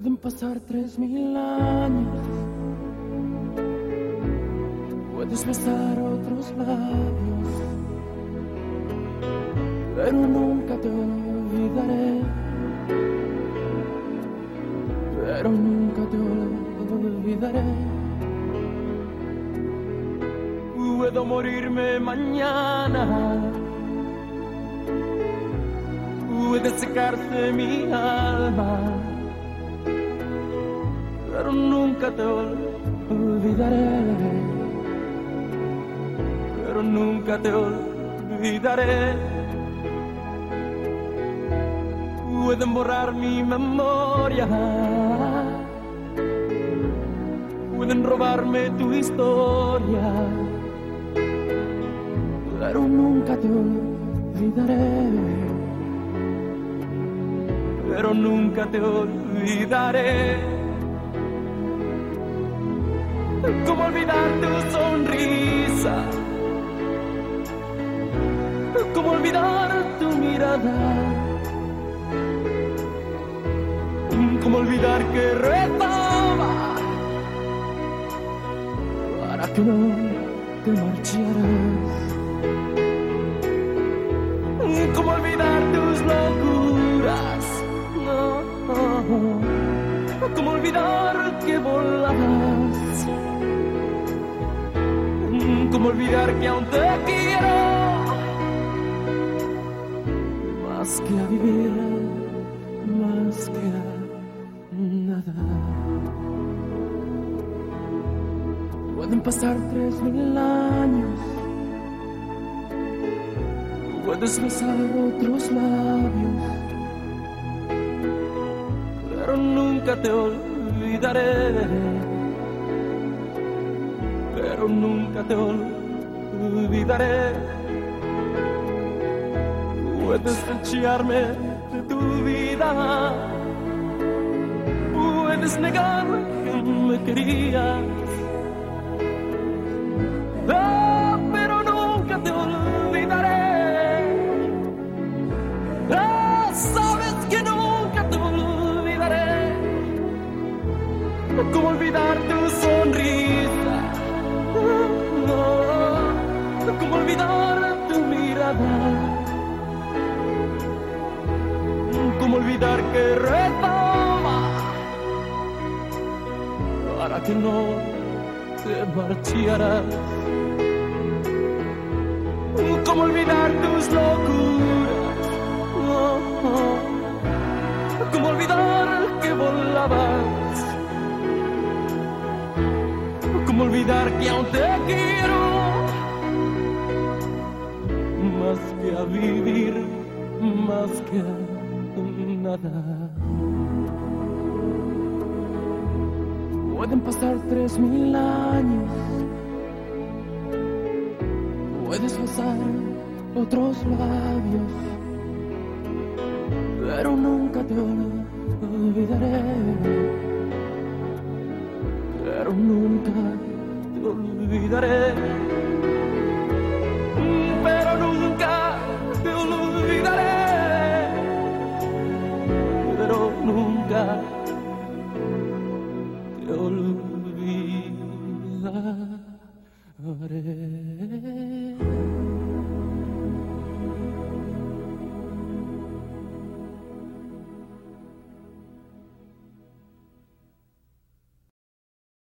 Pueden pasar tres mil años. Puedes besar otros labios. Pero nunca te olvidaré. Pero nunca te olvidaré. Puedo morirme mañana. Puede secarse mi alma. Nunca te olvidaré. Pero nunca te olvidaré. Pueden borrar mi memoria. Pueden robarme tu historia. Pero nunca te olvidaré. Pero nunca te olvidaré. ¿Cómo olvidar tu sonrisa? ¿Cómo olvidar tu mirada? ¿Cómo olvidar que rezaba para que no te marcharas? ¿Cómo olvidar tus locuras? No. ¿Cómo olvidar que volabas? ¿Cómo olvidar que aún te quiero? Más que a vivir, más que a nada. Pueden pasar tres mil años. Puedes besar otros labios. Pero nunca te olvidaré. Pero nunca te olvidaré. Puedes echarme de tu vida. Puedes negar que me querías. Olvidar que rezaba para que no te marcharas? ¿Cómo olvidar tus locuras? ¿Cómo olvidar que volabas? ¿Cómo olvidar que aún te quiero? Más que a vivir, más que a Pueden pasar tres mil años. Puedes besar otros labios. Pero nunca te olvidaré. Pero nunca te olvidaré. Olvidaré.